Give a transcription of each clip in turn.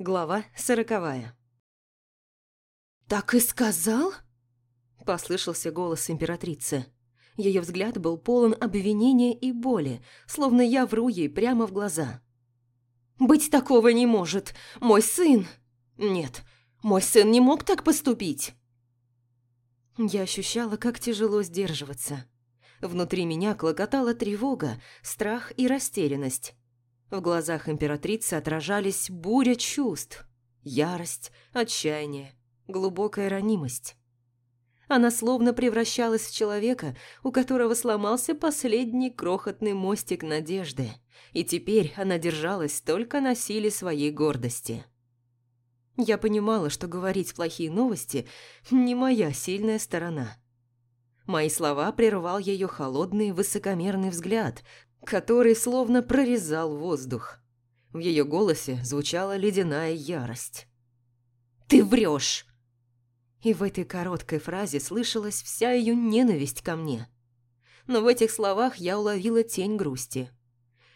Глава сороковая. «Так и сказал?» – послышался голос императрицы. Ее взгляд был полон обвинения и боли, словно я вру ей прямо в глаза. «Быть такого не может! Мой сын!» «Нет, мой сын не мог так поступить!» Я ощущала, как тяжело сдерживаться. Внутри меня клокотала тревога, страх и растерянность. В глазах императрицы отражались буря чувств. Ярость, отчаяние, глубокая ранимость. Она словно превращалась в человека, у которого сломался последний крохотный мостик надежды, и теперь она держалась только на силе своей гордости. Я понимала, что говорить плохие новости – не моя сильная сторона – Мои слова прервал ее холодный высокомерный взгляд, который словно прорезал воздух. В ее голосе звучала ледяная ярость. «Ты врешь!» И в этой короткой фразе слышалась вся ее ненависть ко мне. Но в этих словах я уловила тень грусти.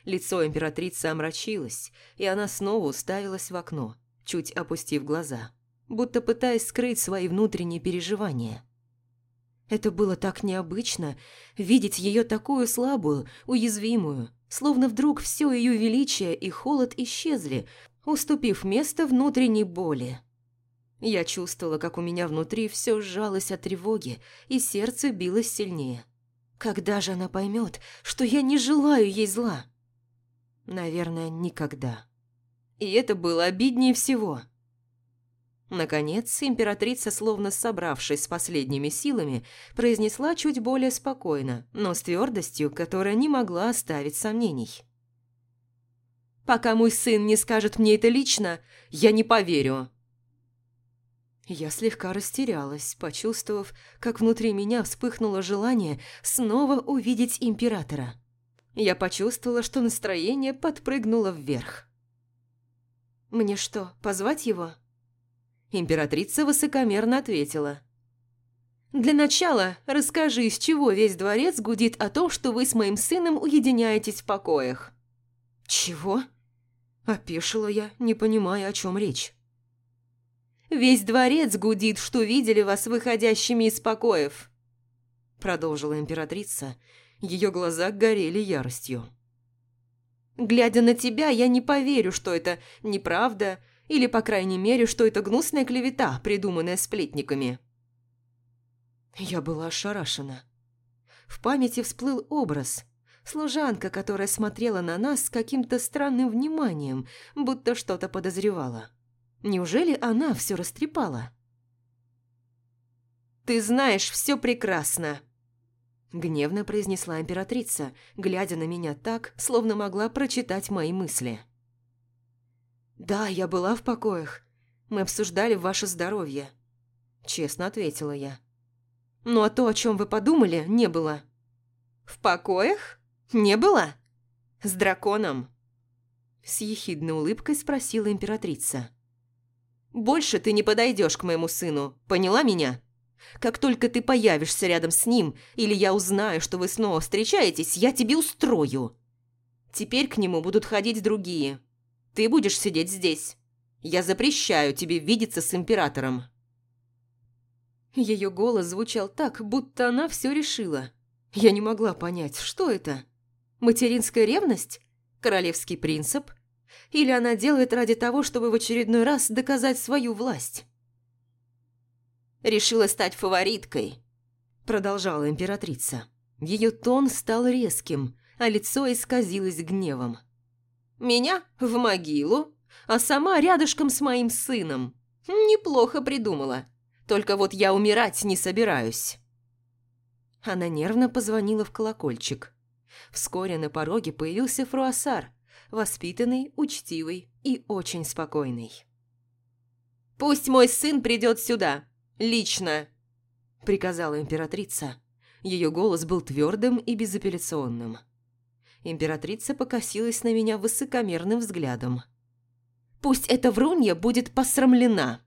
Лицо императрицы омрачилось, и она снова уставилась в окно, чуть опустив глаза, будто пытаясь скрыть свои внутренние переживания. Это было так необычно, видеть ее такую слабую, уязвимую, словно вдруг все ее величие и холод исчезли, уступив место внутренней боли. Я чувствовала, как у меня внутри все сжалось от тревоги, и сердце билось сильнее. Когда же она поймет, что я не желаю ей зла? Наверное, никогда. И это было обиднее всего – Наконец, императрица, словно собравшись с последними силами, произнесла чуть более спокойно, но с твердостью, которая не могла оставить сомнений. «Пока мой сын не скажет мне это лично, я не поверю». Я слегка растерялась, почувствовав, как внутри меня вспыхнуло желание снова увидеть императора. Я почувствовала, что настроение подпрыгнуло вверх. «Мне что, позвать его?» Императрица высокомерно ответила. «Для начала расскажи, из чего весь дворец гудит о том, что вы с моим сыном уединяетесь в покоях». «Чего?» – опешила я, не понимая, о чем речь. «Весь дворец гудит, что видели вас выходящими из покоев», – продолжила императрица. Ее глаза горели яростью. «Глядя на тебя, я не поверю, что это неправда или, по крайней мере, что это гнусная клевета, придуманная сплетниками. Я была ошарашена. В памяти всплыл образ. Служанка, которая смотрела на нас с каким-то странным вниманием, будто что-то подозревала. Неужели она все растрепала? «Ты знаешь все прекрасно!» Гневно произнесла императрица, глядя на меня так, словно могла прочитать мои мысли. «Да, я была в покоях. Мы обсуждали ваше здоровье», – честно ответила я. «Ну а то, о чем вы подумали, не было». «В покоях? Не было? С драконом?» С ехидной улыбкой спросила императрица. «Больше ты не подойдешь к моему сыну, поняла меня? Как только ты появишься рядом с ним, или я узнаю, что вы снова встречаетесь, я тебе устрою. Теперь к нему будут ходить другие, ты будешь сидеть здесь. Я запрещаю тебе видеться с императором». Ее голос звучал так, будто она все решила. Я не могла понять, что это? Материнская ревность? Королевский принцип? Или она делает ради того, чтобы в очередной раз доказать свою власть? «Решила стать фавориткой», – продолжала императрица. Ее тон стал резким, а лицо исказилось гневом. Меня в могилу, а сама рядышком с моим сыном. Неплохо придумала. Только вот я умирать не собираюсь. Она нервно позвонила в колокольчик. Вскоре на пороге появился фруассар, воспитанный, учтивый и очень спокойный. «Пусть мой сын придет сюда, лично!» – приказала императрица. Ее голос был твердым и безапелляционным. Императрица покосилась на меня высокомерным взглядом. «Пусть эта врунья будет посрамлена!»